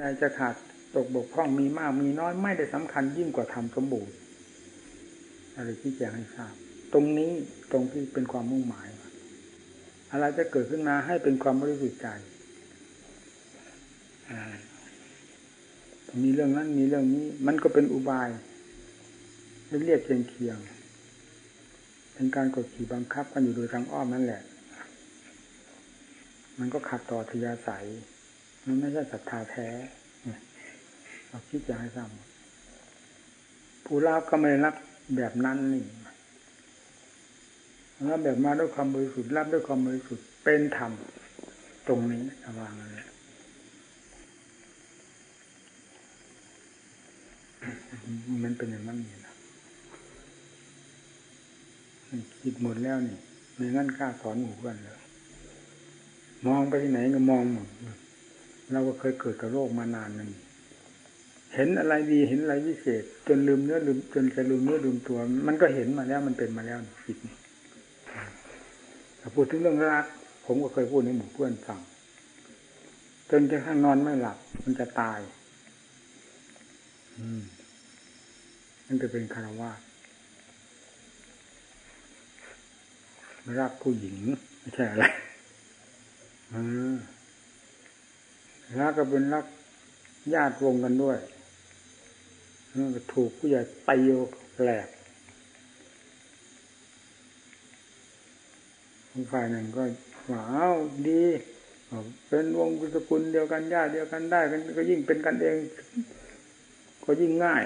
นายจะขาดตกบกพร่องมีมากมีน้อยไม่ได้สำคัญยิ่งกว่าทำสมบูรณ์อะไรที่แจ้งให้ทราบ ตรงนี้ตรงที่เป็นความมุ่งหมาย อะไรจะเกิดขึ้นมาให้เป็นความบริสุทธิ์ใจมีเรื่องนั้นมีเรื่องนี้ มันก็เป็นอุบายเรียกเคียงเคียงเป็นการกดขี่บังคับกันอยู่โดยทางอ้อมนั่นแหละ มันก็ขัดต่อทยาศัย มันไม่ใช่ศรัทธาแท้เราคิดจะให้ทราบผู้รับก็ไม่รับแบบนั้นนี่รับแบบมาด้วยความบริสุทธิ์รับด้วยความบริสุทธิ์เป็นธรรมตรงนี้ระวังเลยมันเป็นอย่างนั้นนี่นะคิดหมดแล้วนี่ในงั้นข้าสอนหมู่เพื่อนเลยมองไปที่ไหนก็มองหมด เราก็เคยเกิดกับโรคมานานหนึ่งเห็นอะไรดีเห็นอะไรวิเศษ จนลืมเนื้อลืมจนจะลืมเนื้อลืมตัว มันก็เห็นมาแล้วมันเป็นมาแล้วจิตถ้าพูดถึงเรื่องรัก ผมก็เคยพูดในหมู่เพื่อนฟังจนจะข้างนอนไม่หลับ มันจะตาย อืมมันจะเป็นคารวะรักผู้หญิง ไม่ใช่อะไร รักก็เป็นรักญาติวงกันด้วยถูกผู้ใหญ่ตีแหลกฝ่ายหนึ่งก็ว้าวดีเป็นวงสกุลเดียวกันญาติเดียวกันได้กันก็ยิ่งเป็นกันเอง ก็ยิ่งง่าย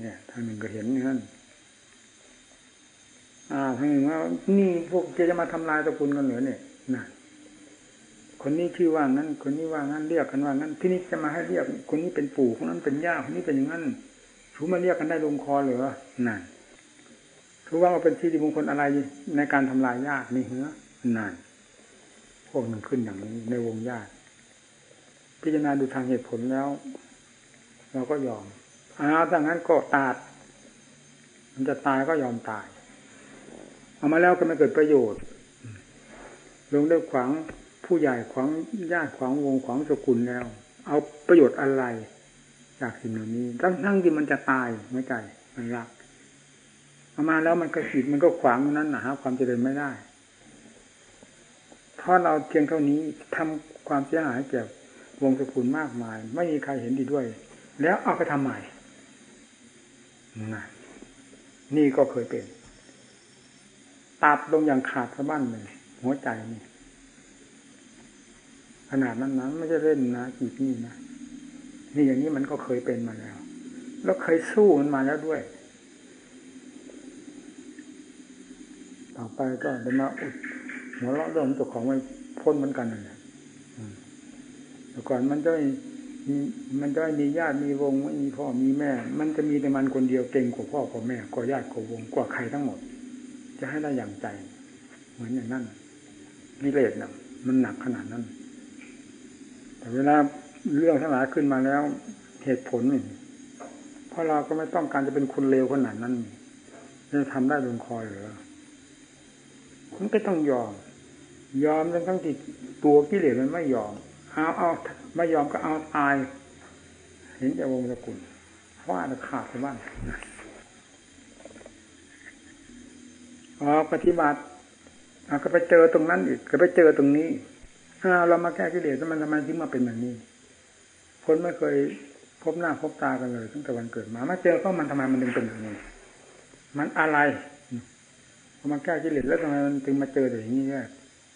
เนี่ยทางหนึ่งก็เห็นนั่นอ่าทางหนึ่งว่านี่พวกจะมาทำลายตระกูลกันเหรอเนี่ยนั่น คนนี้ชื่อว่างั้น คนนี้ว่างั้นเรียกกันว่างั้น ที่นี้จะมาให้เรียก คนนี้เป็นปู่คนนั้นเป็นย่าคนนี้เป็นอย่างนั้นถูมาเรียกกันได้ลงคอเหรอนั่นถือว่ามันเป็นที่ดีมงคลอะไรในการทำลายญาตินี่เหรอนั่นพวกหนึ่งขึ้นอย่างนี้ในวงญาติ พิจารณาดูทางเหตุผลแล้ว เราก็ยอมอ้าวถ้างั้นก็ตาด มันจะตายก็ยอมตาย เอามาแล้วก็ไม่เกิดประโยชน์ ลงด้ขวาง ผู้ใหญ่ขวางญาติขวางวงขวางสกุลแล้ว เอาประโยชน์อะไร จากสิ่งเหล่านี้ทั้งทั้งที่มันจะตายไม่ใจมันรักเอามาแล้วมันก็ขีดมันก็ขวางนั้นนะฮะความเจริญไม่ได้เพราะเราเพียงเท่านี้ทำความเสียหายแก่วงสกุลมากมาย ไม่มีใครเห็นดีด้วย แล้วเอาไปทำใหม่นี่ก็เคยเป็นตัดลงอย่างขาดสะบั้นเลยหัวใจนี่ ขนาดนั้นนะไม่ใช่เล่นนะจีบนี่นะนี่อย่างนี้มันก็เคยเป็นมาแล้ว แล้วเคยสู้มันมาแล้วด้วย ต่อไปก็จะมาอุดหัวเราะเรื่องตัวของไม่พ้นเหมือนกันนะแต่ก่อนมันจะมันจะมีญาติมีวงไม่มีพ่อมีแม่ มันจะมีแต่มันคนเดียวเก่งกว่าพ่อกว่าแม่กว่าญาติกว่าวงกว่าใครทั้งหมด จะให้ได้อย่างใจ เหมือนอย่างนั้นวิเลศนะมันหนักขนาดนั้น แต่เวลาเรื่องทั้งหลายขึ้นมาแล้ว เหตุผลนี่เพราะเราก็ไม่ต้องการจะเป็นคนเลวขนาดนั้นจะทำได้ลงคอยหรือมันก็ต้องยอม ยอมจนทั้งที่ตัวกิเลสมันไม่ยอมเอาเอาไม่ยอมก็เอาตาย เห็นจะวงสกุลฟาขาดไปบ้างออกปฏิบัติก็ไปเจอตรงนั้นอีกก็ไปเจอตรงนี้ เรามาแก้กิเลสมันทำไมถึงมาเป็นแบบนี้ คนไม่เคยพบหน้าพบตากันเลยตั้งแต่วันเกิดมามาเจอก็มันทำไมมันถึงเป็นแบบนี้ มันอะไรพอมาแก้กิเลสแล้วทำไมมันถึงมาเจออย่างนี้เนี่ย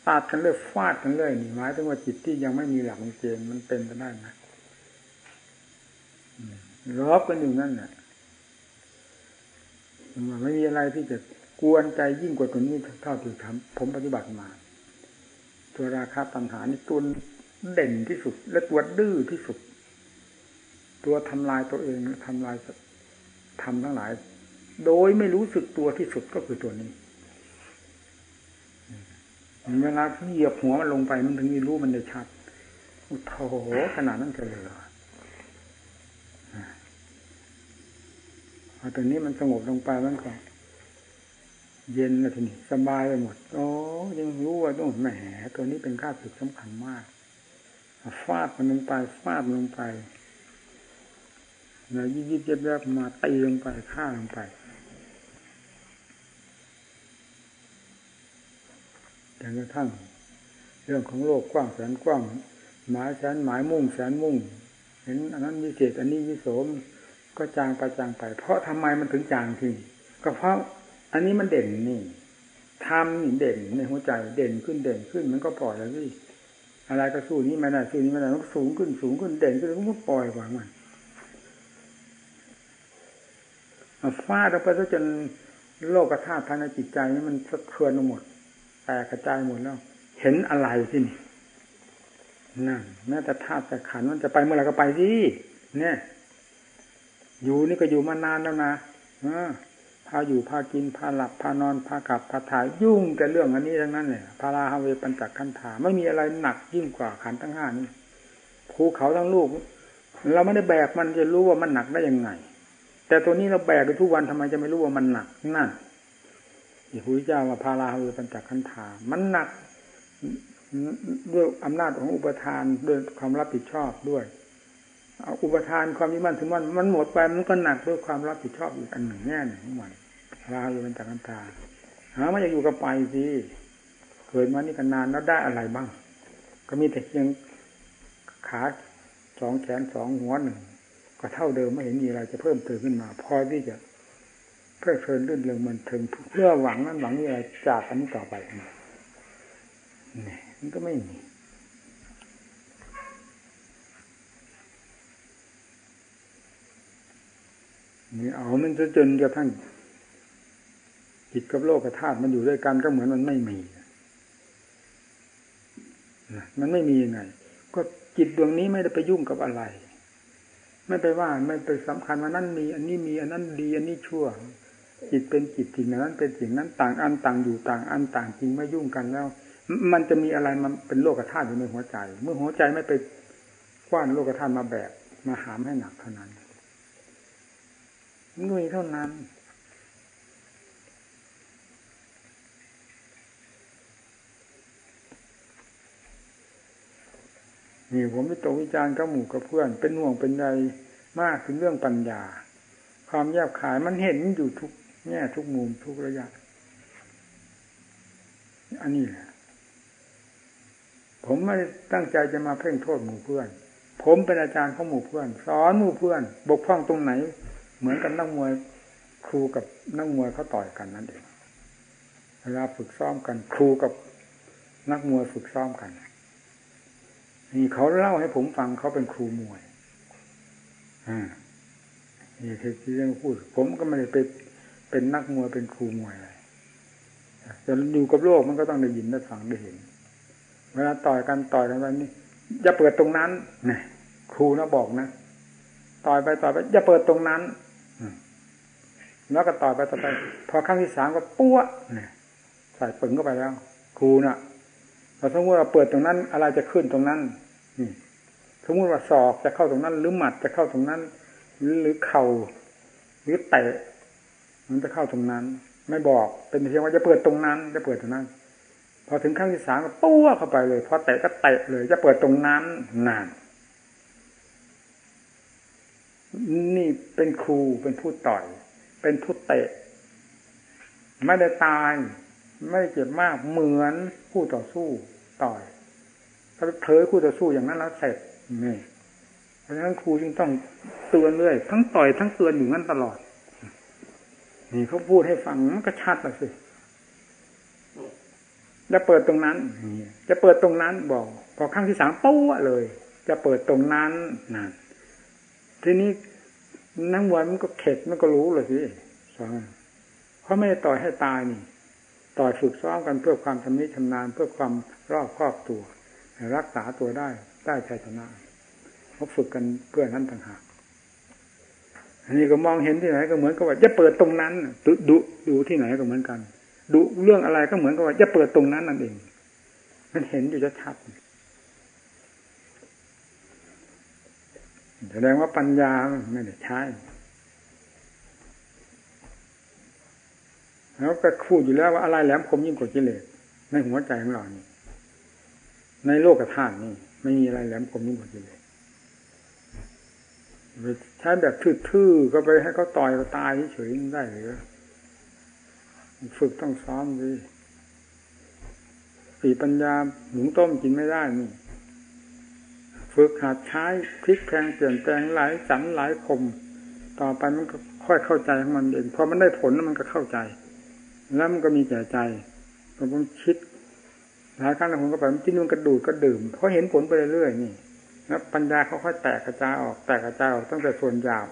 ตาดกันเลยฟาดกันเลยนี่หมายถึงว่าจิตที่ยังไม่มีหลักเกณฑ์มันเป็นไปได้นะรอบกันอยู่นั่นแหละมันไม่มีอะไรที่จะกวนใจยิ่งกว่าตัวนี้เท่าที่ทำผมปฏิบัติมา ตัวราคาตัณหานี่ตัวเด่นที่สุด และตัวดื้อที่สุด ตัวทำลายตัวเองทำลายทำทั้งหลาย โดยไม่รู้สึกตัวที่สุดก็คือตัวนี้เวลาเหยียบหัวมันลงไปมันถึงมีรู้มันได้ชัดโอ้โหขนาดนั้นเลยเหรอพอตัวนี้มันสงบลงไปมันก็ เย็นแล้วทีนี้สบายไปหมดโอ้ยังรู้ว่าต้องแหมตัวนี้เป็นข้าศึกสำคัญมากฟาดมันลงไปฟาดลงไปนะยิบยิบยับยับมาตีลงไปฆ่าลงไปจนกระทั่งเรื่องของโลกกว้างแสนกว้างหมายแสนหมายมุ่งแสนมุ่ง เห็นอันนั้นวิเศษอันนี้วิโสมก็จางไปจางไป เพราะทำไมมันถึงจางทีก็เพราะ อันนี้มันเด่นนี่ทำนี่เด่นในหัวใจเด่นขึ้นเด่นขึ้น มันก็ปล่อยแล้วพี่อะไรก็สู้นี้ไม่ได้สู้นี้ไม่ได้มันสูงขึ้นสูงขึ้นเด่นขึ้นมันก็ปล่อยวางมันฟาดลงไปซะจนโลกธาตุภายในจิตใจนี่มันสะเทือนหมดแตกกระจายหมดแล้ว เห็นอะไรที่นี่นั่นแม้แต่ธาตุแต่ขันมันจะไปเมื่อไหร่ก็ไปสิเนี่ย อยู่นี่ก็อยู่มานานแล้วนะพาาอยู่พากินพาหลับพานอนพาขับพาถ่ายยุ่งแต่เรื่องอันนี้ทั้งนั้นเนี่ยพาราฮาเวปัญจขันธาไม่มีอะไรหนักยิ่งกว่าขันทั้งห้านี้ภูเขาทั้งลูก เราไม่ได้แบกมันจะรู้ว่ามันหนักได้ยังไง แต่ตัวนี้เราแบกไปทุกวันทำไมจะไม่รู้ว่ามันหนักนั่นอีพุทธเจ้าว่าพาราคือปัญจขันธามันหนักด้วยอำนาจของอุปทานด้วยความรับผิดชอบด้วยเอาอุปทานความยึดมั่นถึงมันมันหมดไปมันก็หนักด้วยความรับผิดชอบอีกอันหนึ่งแน่หนึ่งของมัน พาราคือปัญจขันธาหาไม่อยากอยู่กับไปสิเกิดมานี่กันนานแล้วได้อะไรบ้าง ก็มีแต่เพียงขาสองแขนสองหัวหนึ่งก็เท่าเดิมไม่เห็นมีอะไรจะเพิ่มเติมขึ้นมา พอที่จะเพื่อเพลินรื่นเริงมันถึงเพื่อหวังนั้นหวังนี้อะไรจากอันนี้ต่อไปนี่มันก็ไม่มีนี่เอามันจะจนกระทั่ง จิตกับโลกกับธาตุมันอยู่ด้วยกันก็เหมือนมันไม่มีมันไม่มียังไง ก็จิตดวงนี้ไม่ได้ไปยุ่งกับอะไร ไม่ไปว่าไม่ไปสำคัญว่านั่นมี อันนี้มีอันนั้นดีอันนี้ชั่ว จิตเป็นจิตสิ่งนั้น เป็นสิ่งนั้นต่างอันต่างอยู่ต่างอันต่างจริงไม่ยุ่งกันแล้ว มันจะมีอะไรมันเป็นโลกธาตุอยู่ในหัวใจ เมื่อหัวใจไม่ไปคว้านโลกธาตุมาแบกมาหามให้หนักเท่านั้นนุยเท่านั้น นี่ผมไม่ตกวิจารณ์กับหมู่กับเพื่อน เป็นห่วงเป็นใยมากถึงเรื่องปัญญา ความแยบขายมันเห็นอยู่ทุกแง่ทุกมุมทุกระยะ อันนี้แหละผมไม่ตั้งใจจะมาเพ่งโทษหมู่เพื่อน ผมเป็นอาจารย์ของหมู่เพื่อน สอนหมู่เพื่อน บกพร่องตรงไหน เหมือนกับนักมวยครูกับนักมวยเขาต่อยกันนั่นเองเวลาฝึกซ้อมกัน ครูกับนักมวยฝึกซ้อมกัน นี่เขาเล่าให้ผมฟังเขาเป็นครูมวยอ่านี่ที่เรื่องพูด ผมก็ไม่ได้ไปเป็นนักมวยเป็นครูมวยอะไรแต่อยู่กับโลกมันก็ต้องได้ยินได้ฟังได้เห็น เวลาต่อยกันต่อยกันไปนี่อย่าเปิดตรงนั้นนี่ครูนะบอกนะต่อยไปต่อยไปอย่าเปิดตรงนั้นแล้วก็ต่อยไปต่อไปพอครั้งที่สามก็ปั้วนใส่ปึงเข้าไปแล้ว ครูนะ่ะพอสมมติเราเปิดตรงนั้น อะไรจะขึ้นตรงนั้น สมมติว่าศอกจะเข้าตรงนั้น หรือหมัดจะเข้าตรงนั้น หรือเข่าหรือเตะมันจะเข้าตรงนั้น ไม่บอกเป็นเพียงว่าจะเปิดตรงนั้น จะเปิดตรงนั้น พอถึงขั้งที่สามก็ปั้วเข้าไปเลยพอเตะก็เตะเลย จะเปิดตรงนั้นนาน นี่เป็นครูเป็นผู้ต่อย เป็นผู้เตะ ไม่ได้ตาย ไม่เจ็บมากเหมือนผู้ต่อสู้ต่อยถ้าเผลอคู่ต่อสู้อย่างนั้นแล้วเสร็จ นี่เพราะฉะนั้นครูจึงต้องเตือนเรื่อยทั้งต่อยทั้งเตือนอยู่งั้นตลอด นี่เขาพูดให้ฟังมันก็ชัดเลยสิจะเปิดตรงนั้นจะเปิดตรงนั้นบอก พอครั้งที่สามปุ๊บเลย จะเปิดตรงนั้นนั่นทีนี้นักมวยมันก็เข็ดมันก็รู้เลยสิสอนเขาไม่ได้ต่อยให้ตายนี่ ต่อยฝึกซ้อมกันเพื่อความชำนิชำนาญเพื่อความรอบครอบตัว รักษาตัวได้ได้ชัยชนะเขาฝึกกันเพื่อนั้นต่างหากอันนี้ก็มองเห็นที่ไหนก็เหมือนกับว่าจะเปิดตรงนั้นดูดูดูที่ไหนก็เหมือนกันดูเรื่องอะไรก็เหมือนกับว่าจะเปิดตรงนั้นนั่นเอง มันเห็นอยู่จะชัดแสดงว่าปัญญาไม่ได้ใช้แล้วก็คูดอยู่แล้วว่าอะไรแหลมคมยิ่งกว่ากิเลสในหัวใจของเรานี่ ในโลกธาตุนี่ไม่มีอะไรแหลมคมยิ่งกว่ากิเลสใช้แบบทื่อๆก็ไปให้เขาต่อยก็ตายเฉยๆได้หรือฝึกต้องซ้อมดิปีปัญญาหมุนต้มกินไม่ได้นี่ฝึกหัดใช้พลิกแพงเปลี่ยนแปลงหลายสันหลายคม ต่อไปมันก็ค่อยเข้าใจของมันเองพอมันได้ผลมันก็เข้าใจ แล้วมันก็มีแก่ใจผมคิด หลายครั้งแล้วผมก็ไปมันกินมันกระดูดก็ดื่มเพราะเห็นผลไปเรื่อยๆนี่แล้วปัญญาเขาค่อยแตกกระจายออกแตกกระจายออกตั้งแต่ส่วนยาว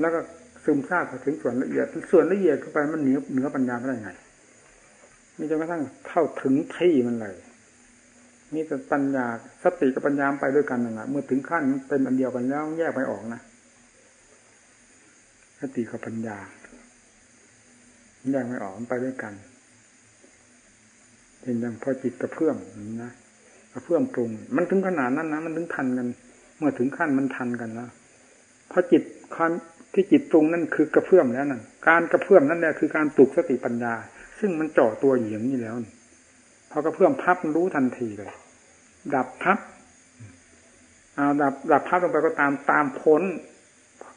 แล้วก็ซึมซาบถึงส่วนละเอียด ส่วนละเอียดเข้าไปมันเหนือเหนือปัญญาไม่ได้ไงมีจนกระทั่งเข้าถึงที่มันเลยนี่แต่ปัญญาสติกับปัญญาไปด้วยกันนะเมื่อถึงขั้นเป็นอันเดียวกันแล้วแยกไปออกนะสติกับปัญญาแยกไม่ออกมันไปด้วยกัน เป็นอย่างพอจิตกระเพื่อมนะกระเพื่อมปรุง มันถึงขนาดนั้นนะมันถึงทันกัน เมื่อถึงขั้นมันทันกันแล้วเพราะจิตความที่จิตปรุงนั่นคือกระเพื่อมแล้วนั่นการกระเพื่อมนั่นแหละคือการปลุกสติปัญญา ซึ่งมันจ่อตัวอยู่อย่างนี้แล้วพอกระเพื่อมพับรู้ทันทีเลย ดับพับเอาดับดับพับลงไปก็ตามตามพ้น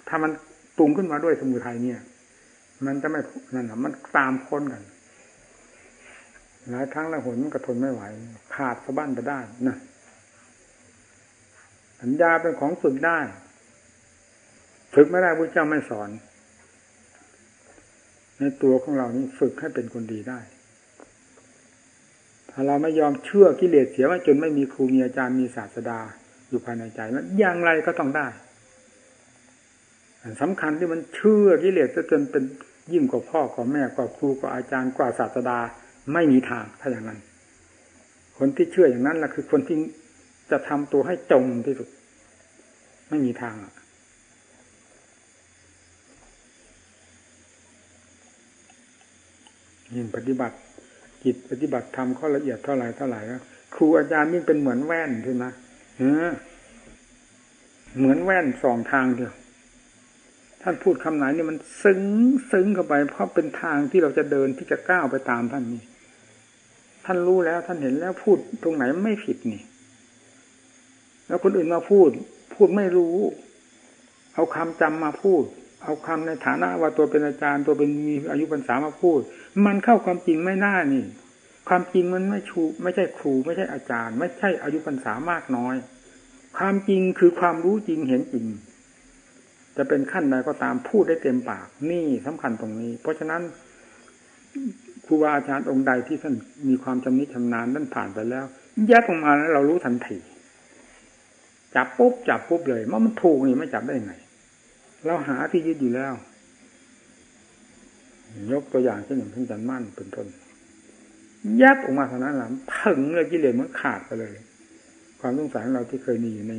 ถ้ามันปรุงขึ้นมาด้วยสมุทัยเนี่ย มันจะไม่นั่นหรอมันตามพ้นกัน หลายครั้งล้วหนมันก็ทนไม่ไหว ขาดสะบั้นไปได้นะสัญญาเป็นของฝึกได้ ฝึกไม่ได้พระเจ้าไม่สอน ในตัวของเรานี้ฝึกให้เป็นคนดีได้ ถ้าเราไม่ยอมเชื่อกิเลสเสียว่าจนไม่มีครูมีอาจารย์มีศาสดาอยู่ภายในใจนั้นอย่างไรก็ต้องได้สำคัญที่มันเชื่อกิเลสจนเป็นยิ่งกว่าพ่อกว่าแม่กว่าครูกว่าอาจารย์กว่าศาสดา ไม่มีทางถ้าอย่างนั้น คนที่เชื่ออย่างนั้นแหละคือคนที่จะทำตัวให้จงที่สุด ไม่มีทางยิ่งปฏิบัติจิตปฏิบัติทำข้อละเอียดเท่าไหร่เท่าไหร่แล้วครูอาจารย์ยิ่งเป็นเหมือนแว่นใช่ไหมเหมือนแว่นสองทางเดียวท่านพูดคำไหนนี่มันซึ้งซึ้งเข้าไป เพราะเป็นทางที่เราจะเดินที่จะก้าวไปตามท่านนี่ ท่านรู้แล้ว ท่านเห็นแล้วพูดตรงไหนไม่ผิดนี่ แล้วคนอื่นมาพูด พูดไม่รู้ เอาคำจำมาพูด เอาคำในฐานะว่าตัวเป็นอาจารย์ตัวเป็นมีอายุพรรษามาพูด มันเข้าความจริงไม่น่านี่ ความจริงมันไม่ชู ไม่ใช่ครู ไม่ใช่อาจารย์ ไม่ใช่อายุพรรษามากน้อย ความจริงคือความรู้จริงเห็นจริงจะเป็นขั้นใดก็ตามพูดได้เต็มปาก นี่สำคัญตรงนี้ เพราะฉะนั้น ครูบาอาจารย์องค์ใดที่ท่านมีความชำนิชำนาญท่านผ่านไปแล้ว แยกออกมาแล้วเรารู้ทันทีจับปุ๊บจับปุ๊บเลยว่ามันถูกนี่ไม่จับได้ยังไงเราหาที่ยึดอยู่แล้ว ยกตัวอย่างเช่นอย่างท่านจันมั่นเป็นต้นแยกออกมาเท่านั้นหละถึงเลยกิเลสมันขาดไปเลย ความสงสัยของเราที่เคยมีอยู่ใน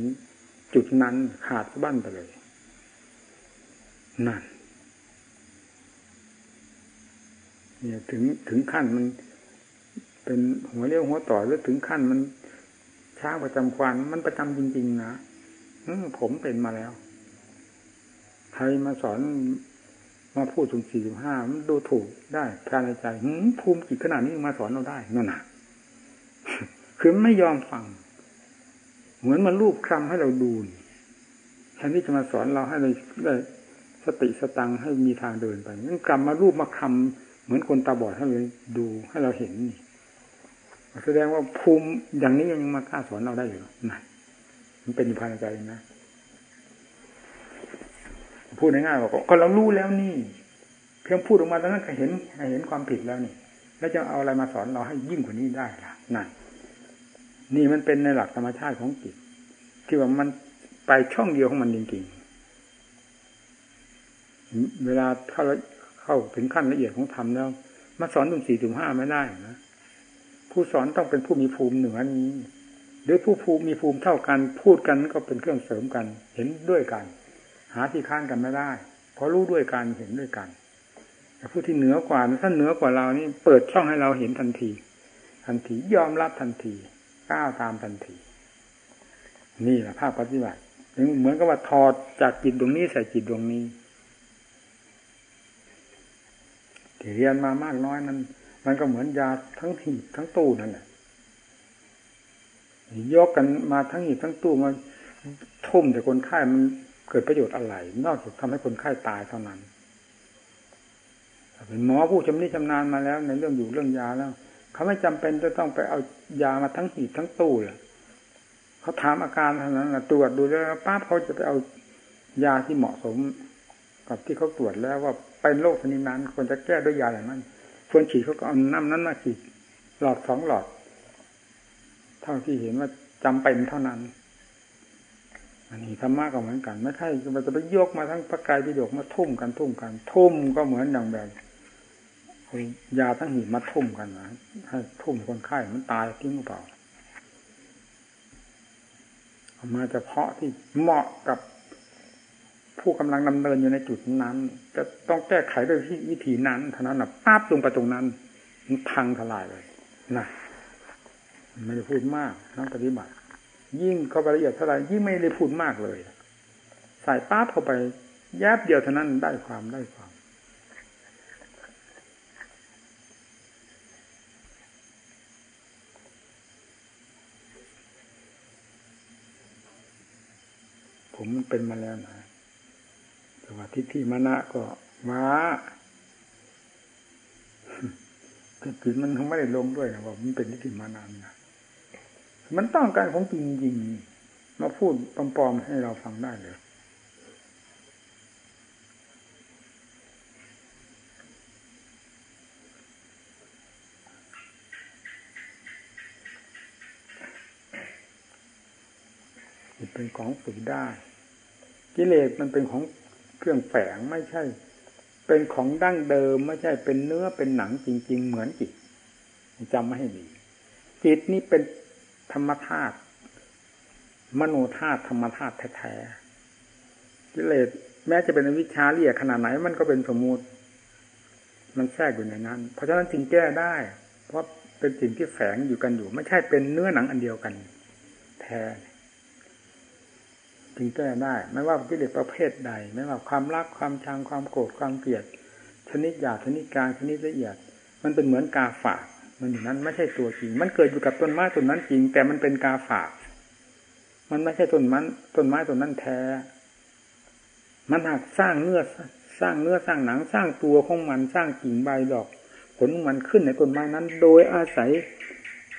จุดนั้นขาดสะบั้นไปเลย นั่น เนี่ยถึงถึงขั้นมัน เป็นหัวเลี้ยวหัวต่อแล้วถึงขั้นมันช้าประจำควันมันประจำจริง ๆ นะผมเป็นมาแล้ว ใครมาสอนมาพูดถึงสี่สิบห้ามันดูถูกได้ภายในใจภูมิจิตขนาดนี้มาสอนเราได้นั่นน่ะ คือไม่ยอมฟัง เหมือนมันรูปคำให้เราดูแทนที่จะมาสอนเราให้เราได้สติสตังให้มีทางเดินไปนั่นกรรมมารูปมาคำเห มือนคนตาบอดให้เราดูให้เราเห็นนี่แสดงว่าภูมิอย่างนี้ยังมากล้าสอนเราได้อยู่นะมันเป็นภายในใจนะพูดง่ายๆบอกก็เรารู้แล้วนี่ เพียงพูดออกมาแล้วนั้นก็เห็นเห็นความผิดแล้วนี่ แล้วจะเอาอะไรมาสอนเราให้ยิ่งกว่านี้ได้ล่ะนั่นนี่มันเป็นในหลักธรรมชาติของจิตที่ว่ามันไปช่องเดียวของมันจริงๆเวลาถ้าเรา เข้าถึงขั้นละเอียดของธรรมแล้วมาสอนถึงสี่ถึงห้าไม่ได้นะผู้สอนต้องเป็นผู้มีภูมิเหนือนี้หรือผู้ภูมิมีภูมิเท่ากัน พูดกันก็เป็นเครื่องเสริมกัน เห็นด้วยกัน หาที่ค้านกันไม่ได้ เพราะรู้ด้วยกันเห็นด้วยกันแต่ผู้ที่เหนือกว่าท่านเหนือกว่าเรานี่เปิดช่องให้เราเห็นทันที ทันทียอมรับทันทีก้าวตามทันที นี่แหละภาคปฏิบัติเหมือนกับว่าถอดจากจิตดวงนี้ใส่จิตดวงนี้ที่ เรียนมามากน้อยนั้น มันก็เหมือนยาทั้งหีบทั้งตู้นั่นแหละยกกันมาทั้งหีบทั้งตู้มาทุ่มแต่คนไข้มันเกิดประโยชน์อะไร นอกจากทำให้คนไข้ตายเท่านั้นเป็นหมอผู้ชำนิชำนาญมาแล้ว ในเรื่องอยู่เรื่องยาแล้ว เขาไม่จำเป็นจะต้องไปเอายามาทั้งหีบทั้งตู้เลยเขาถามอาการเท่านั้นตรวจดูแล้วป้าเขาจะไปเอายาที่เหมาะสม กับที่เขาตรวจแล้วว่า เป็นโรคชนิดนั้นควรจะแก้ด้วยยาอย่างนั้นควรฉีดเขาก็เอาน้ำนั้นมาฉีดหลอดสองหลอด เท่าที่เห็นว่าจำเป็นเท่านั้น อันนี้ธรรมะก็เหมือนกัน ไม่ใช่มันจะไปยกมาทั้งพระกายพิโยกมาทุ่มกันทุ่มกัน ทุ่มก็เหมือนอย่างแบบยาทั้งหีมาทุ่มกันนะให้ทุ่มคนไข้มันตายทิ้งหรือเปล่าเอามาเฉพาะที่เหมาะกับ ผู้กำลังดำเนินอยู่ในจุดนั้น จะต้องแก้ไขด้วยวิธีนั้นเท่านั้นนะป้าบลงไปตรงนั้นมันพังทลายเลยนะไม่ได้พูดมากนักปฏิบัติ ยิ่งเข้าไปละเอียดเท่าไหร่ยิ่งไม่ได้พูดมากเลยใส่ป้าบเข้าไปแยบเดียวเท่านั้นได้ความได้ความ ผมเป็นมาแล้วนะ ว่าทิฏฐิมานะก็มาแต่จิตมันคงไม่ได้ลงด้วยนะว่ามันเป็นทิฏฐิมานะนะมันต้องการของจริงจริงมาพูดปลอมๆให้เราฟังได้เลยเป็นของฝึกได้ กิเลสมันเป็นของ เครื่องแฝงไม่ใช่ เป็นของดั้งเดิม ไม่ใช่เป็นเนื้อเป็นหนังจริง ๆ เหมือนจิตจำไม่ให้ดีจิตนี่เป็นธรรมธาตุมโนธาตุธรรมธาตุแท้ๆกิเลสแม้จะเป็นวิชาเรียกขนาดไหน มันก็เป็นสมมุติมันแทรกอยู่ในนั้น เพราะฉะนั้นจึงแก้ได้ เพราะเป็นสิ่งที่แฝงอยู่กันอยู่ ไม่ใช่เป็นเนื้อหนังอันเดียวกัน แท้ จึงแก้ได้ ไม่ว่ากิเลสประเภทใด ไม่ว่าความรักความชังความโกรธความเกลียด ชนิดหยาบชนิดกลางชนิดละเอียด มันเป็นเหมือนกาฝากมันอยู่นั้นไม่ใช่ตัวจริง มันเกิดอยู่กับต้นไม้ต้นนั้นจริง แต่มันเป็นกาฝาก มันไม่ใช่ต้นมันต้นไม้ต้นนั้นแท้ มันหากสร้างเนื้อสร้างเนื้อสร้างหนังสร้างตัวของมันสร้างกิ่งใบดอก ผลของมันขึ้นในต้นไม้นั้น โดยอาศัย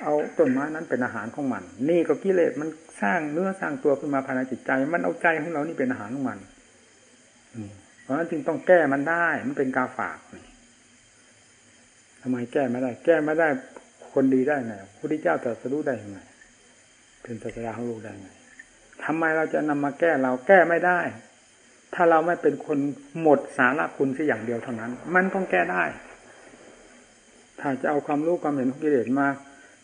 เอาต้นไม้นั้นเป็นอาหารของมัน นี่ก็กิเลสมันสร้างเนื้อสร้างตัวขึ้นมาภายในจิตใจ มันเอาใจของเรานี่เป็นอาหารของมันเพราะฉะนั้นจึงต้องแก้มันได้ มันเป็นกาฝากนี่ทำไมแก้ไม่ได้ แก้ไม่ได้คนดีได้ไงพระพุทธเจ้าตรัสรู้ได้ยังไงเป็นศาสดาของโลกได้ไงทำไมเราจะนำมาแก้เราแก้ไม่ได้ ถ้าเราไม่เป็นคนหมดสาระคุณสักอย่างเดียวเท่านั้น มันต้องแก้ได้ ถ้าจะเอาความรู้ความเห็นของกิเลสมา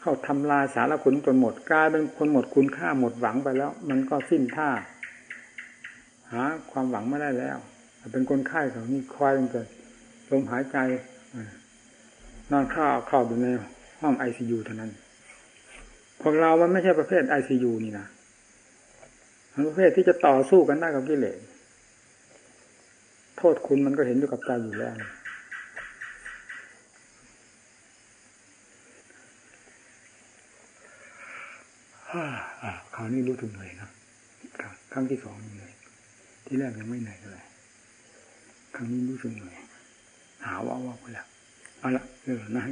เข้าทำลายสารคุณจนหมดกลายเป็นคนหมดคุณค่าหมดหวังไปแล้ว มันก็สิ้นท่า หา ความหวังไม่ได้แล้ว เป็นคนไข้ของนี่คอยตั้งแต่ลมหายใจนอนข้าเข้าอยู่ในห้องไอซียูเท่านั้นพวกเรามันไม่ใช่ประเภทไอซียูนี่นะมันประเภทที่จะต่อสู้กันได้กับกิเลสโทษคุณมันก็เห็นอยู่กับใจอยู่แล้วค ราวนี้รู้ถึงเหนื่อยนะครั้งที่สองเหนื่อยที่แรกยังไม่เหนื่อยเลยครั้งนี้รู้สึกเหนื่อยหาว่าว่าไปแล้วเอาละเออนะ